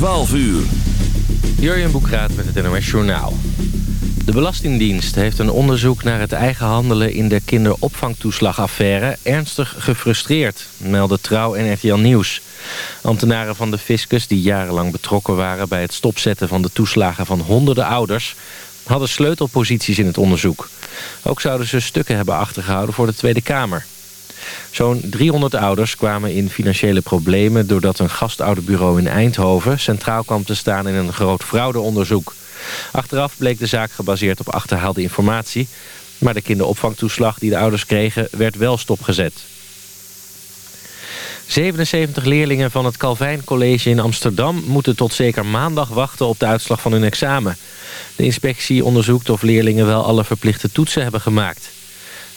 12 uur. Jurjen Boekraat met het NOS Journaal. De Belastingdienst heeft een onderzoek naar het eigen handelen... in de kinderopvangtoeslagaffaire ernstig gefrustreerd... melden Trouw en RTL Nieuws. Ambtenaren van de fiscus die jarenlang betrokken waren... bij het stopzetten van de toeslagen van honderden ouders... hadden sleutelposities in het onderzoek. Ook zouden ze stukken hebben achtergehouden voor de Tweede Kamer. Zo'n 300 ouders kwamen in financiële problemen... doordat een gastouderbureau in Eindhoven... centraal kwam te staan in een groot fraudeonderzoek. Achteraf bleek de zaak gebaseerd op achterhaalde informatie... maar de kinderopvangtoeslag die de ouders kregen... werd wel stopgezet. 77 leerlingen van het Calvijn College in Amsterdam... moeten tot zeker maandag wachten op de uitslag van hun examen. De inspectie onderzoekt of leerlingen wel alle verplichte toetsen hebben gemaakt.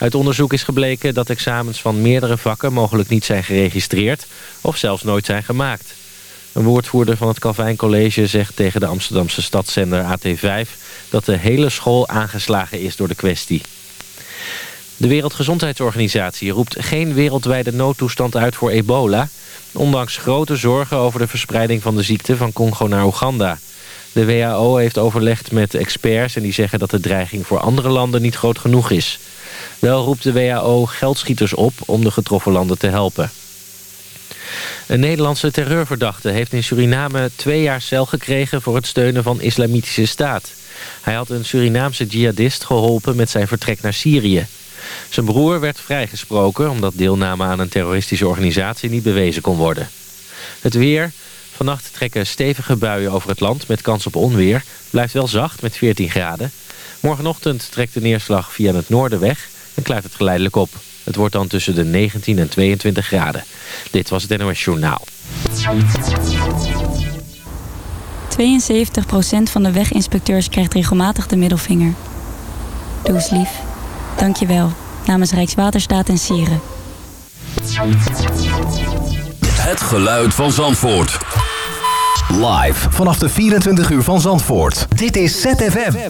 Uit onderzoek is gebleken dat examens van meerdere vakken mogelijk niet zijn geregistreerd of zelfs nooit zijn gemaakt. Een woordvoerder van het Calvijn College zegt tegen de Amsterdamse stadszender AT5 dat de hele school aangeslagen is door de kwestie. De Wereldgezondheidsorganisatie roept geen wereldwijde noodtoestand uit voor ebola... ondanks grote zorgen over de verspreiding van de ziekte van Congo naar Oeganda. De WHO heeft overlegd met experts en die zeggen dat de dreiging voor andere landen niet groot genoeg is. Wel roept de WHO geldschieters op om de getroffen landen te helpen. Een Nederlandse terreurverdachte heeft in Suriname twee jaar cel gekregen... voor het steunen van islamitische staat. Hij had een Surinaamse jihadist geholpen met zijn vertrek naar Syrië. Zijn broer werd vrijgesproken omdat deelname aan een terroristische organisatie niet bewezen kon worden. Het weer. Vannacht trekken stevige buien over het land met kans op onweer. Blijft wel zacht met 14 graden. Morgenochtend trekt de neerslag via het noorden weg en klaart het geleidelijk op. Het wordt dan tussen de 19 en 22 graden. Dit was het NOS Journaal. 72% van de weginspecteurs krijgt regelmatig de middelvinger. Doe eens lief. Dank je wel. Namens Rijkswaterstaat en Sieren. Het geluid van Zandvoort. Live vanaf de 24 uur van Zandvoort. Dit is ZFM.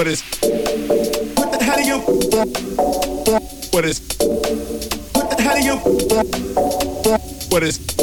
What is? What the hell do you? What is? What the hell do you? What is?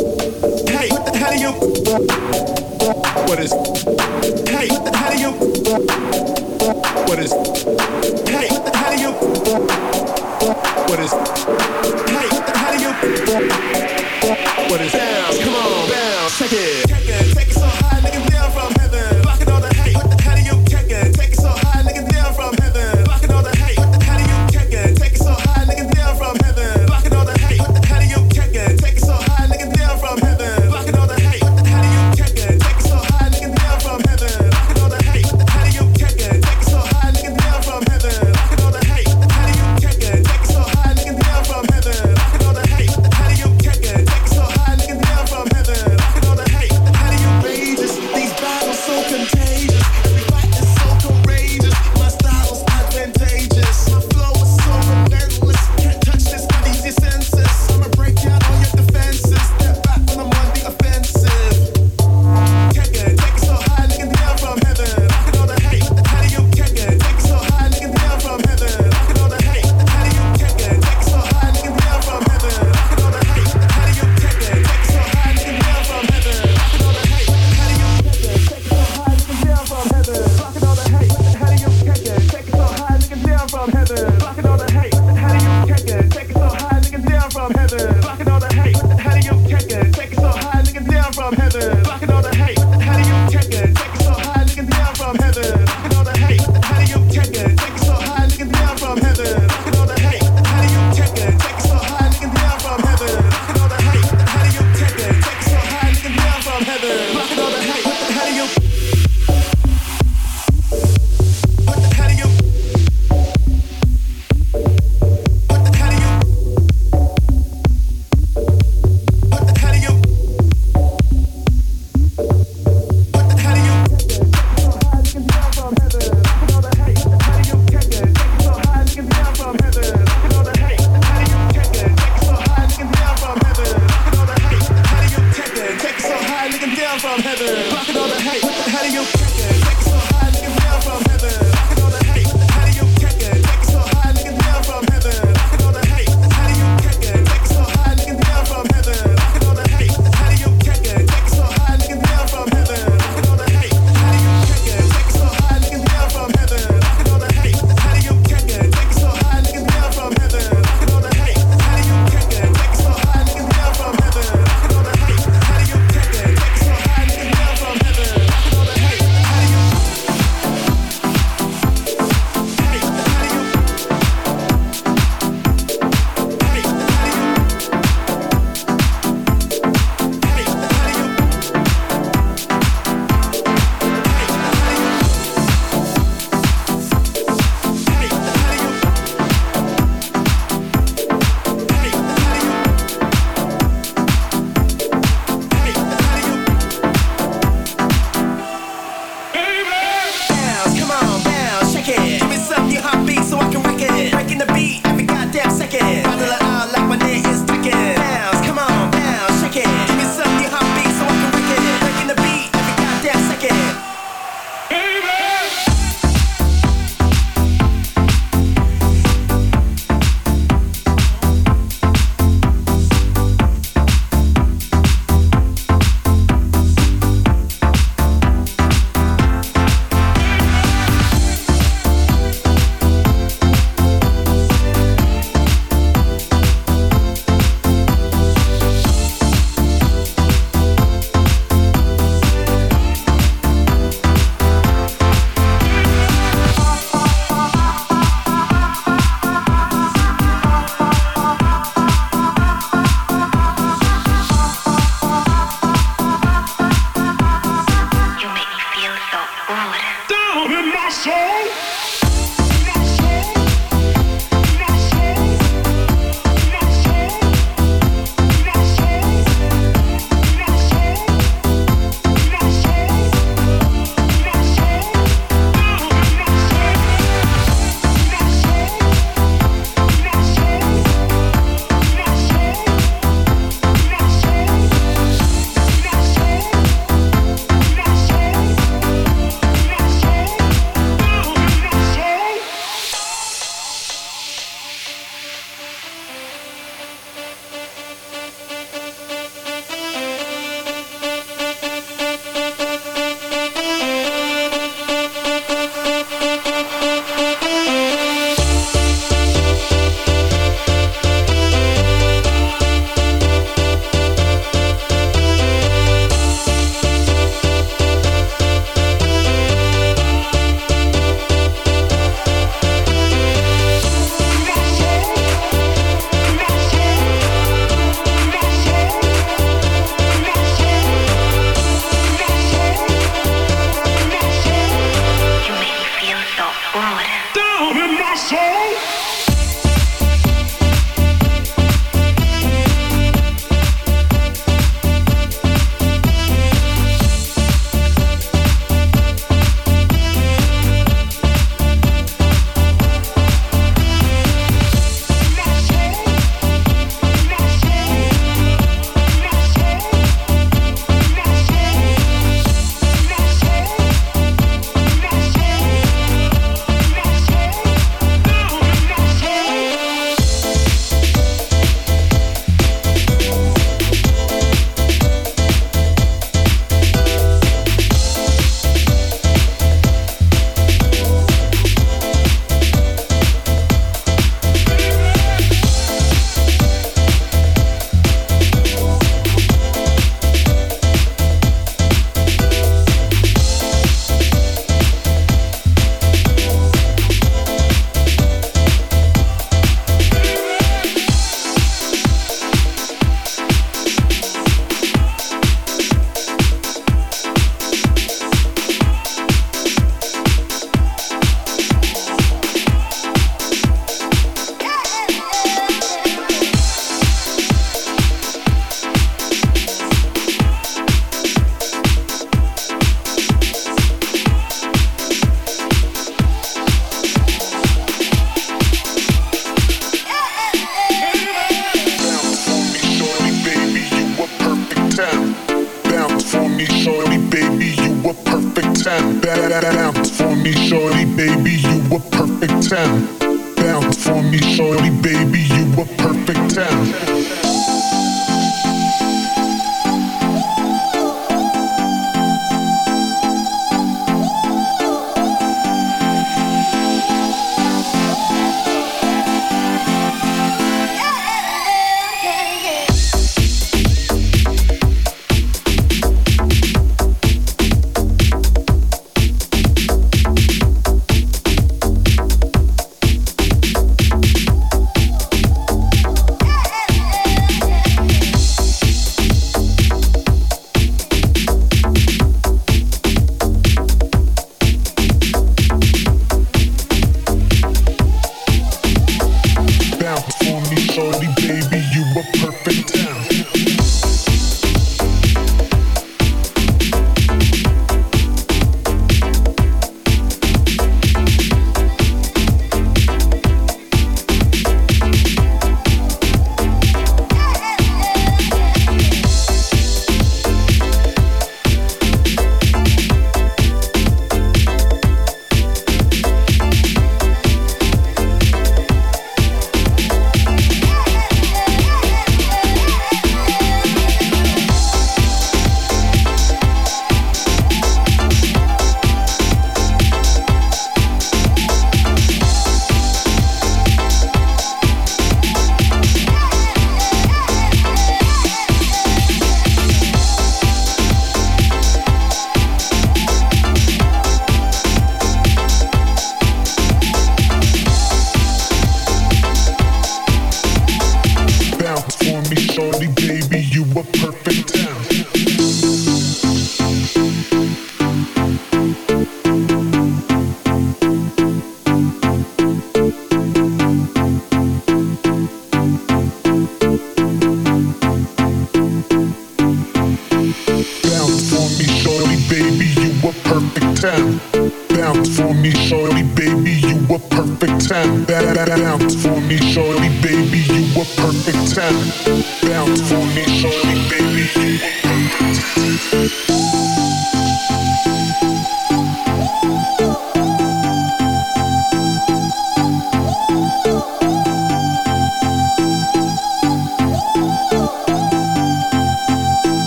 perfect 10. Bounce for me, shorty, baby, you a perfect 10.